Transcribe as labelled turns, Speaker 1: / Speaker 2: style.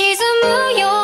Speaker 1: 沈むよ